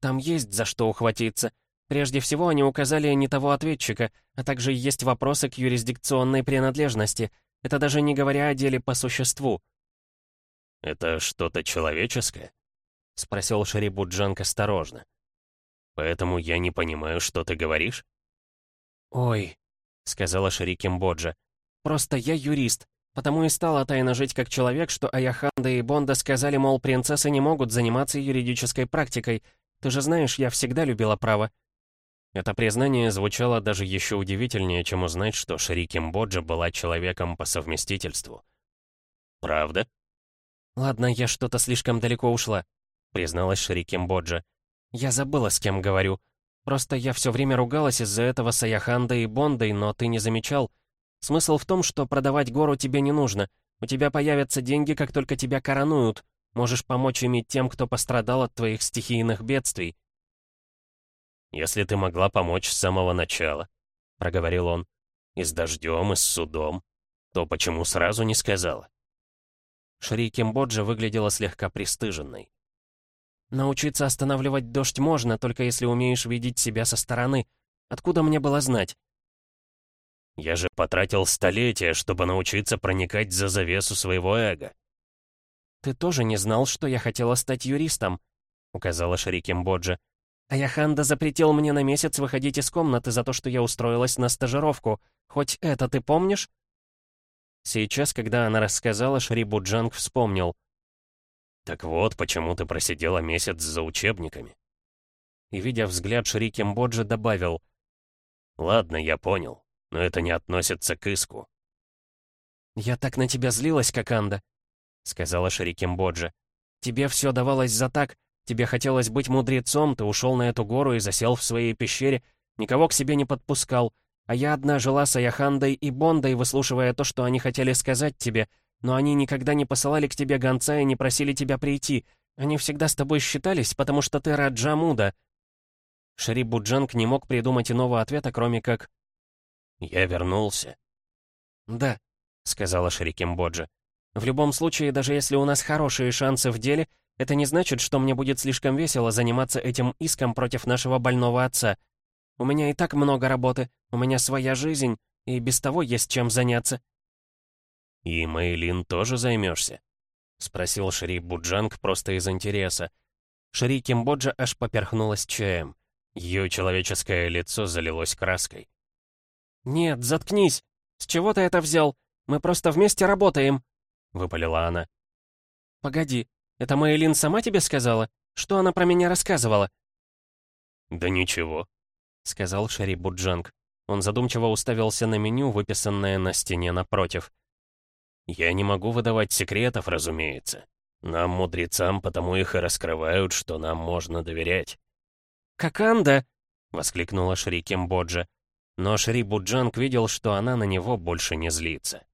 Там есть за что ухватиться. Прежде всего, они указали не того ответчика, а также есть вопросы к юрисдикционной принадлежности. Это даже не говоря о деле по существу». «Это что-то человеческое?» — спросил Шарибуджанг осторожно. «Поэтому я не понимаю, что ты говоришь?» «Ой», — сказала Шарикимбоджа, — «просто я юрист, потому и стала тайно жить как человек, что Аяханда и Бонда сказали, мол, принцессы не могут заниматься юридической практикой. Ты же знаешь, я всегда любила право». Это признание звучало даже еще удивительнее, чем узнать, что Шарикимбоджа была человеком по совместительству. «Правда?» «Ладно, я что-то слишком далеко ушла», — призналась Шарикимбоджа. «Я забыла, с кем говорю. Просто я все время ругалась из-за этого с Аяхандой и Бондой, но ты не замечал. Смысл в том, что продавать гору тебе не нужно. У тебя появятся деньги, как только тебя коронуют. Можешь помочь ими тем, кто пострадал от твоих стихийных бедствий». «Если ты могла помочь с самого начала», — проговорил он, — «и с дождем, и с судом, то почему сразу не сказала?» Шри Кимбоджа выглядела слегка пристыженной. «Научиться останавливать дождь можно, только если умеешь видеть себя со стороны. Откуда мне было знать?» «Я же потратил столетия, чтобы научиться проникать за завесу своего эго». «Ты тоже не знал, что я хотела стать юристом», — указала Шри Кимбоджа. «А Яханда запретил мне на месяц выходить из комнаты за то, что я устроилась на стажировку. Хоть это ты помнишь?» Сейчас, когда она рассказала, Шри Буджанг вспомнил. «Так вот, почему ты просидела месяц за учебниками». И, видя взгляд Шри Кембоджи, добавил. «Ладно, я понял, но это не относится к иску». «Я так на тебя злилась, Коканда», — сказала Шри Кембоджи. «Тебе все давалось за так, тебе хотелось быть мудрецом, ты ушел на эту гору и засел в своей пещере, никого к себе не подпускал, а я одна жила с Аяхандой и Бондой, выслушивая то, что они хотели сказать тебе, но они никогда не посылали к тебе гонца и не просили тебя прийти. Они всегда с тобой считались, потому что ты Раджа Муда». Шари Буджанг не мог придумать иного ответа, кроме как «Я вернулся». «Да», — сказала Шри Кимбоджа. «В любом случае, даже если у нас хорошие шансы в деле, это не значит, что мне будет слишком весело заниматься этим иском против нашего больного отца. У меня и так много работы, у меня своя жизнь, и без того есть чем заняться». «И Мэйлин тоже займешься?» — спросил Шри Буджанг просто из интереса. Шри Кимбоджа аж поперхнулась чаем. Ее человеческое лицо залилось краской. «Нет, заткнись! С чего ты это взял? Мы просто вместе работаем!» — выпалила она. «Погоди, это Мэйлин сама тебе сказала? Что она про меня рассказывала?» «Да ничего», — сказал Шари Буджанг. Он задумчиво уставился на меню, выписанное на стене напротив. «Я не могу выдавать секретов, разумеется. Нам, мудрецам, потому их и раскрывают, что нам можно доверять». «Каканда!» — воскликнула Шри Кембоджа. Но Шри Буджанг видел, что она на него больше не злится.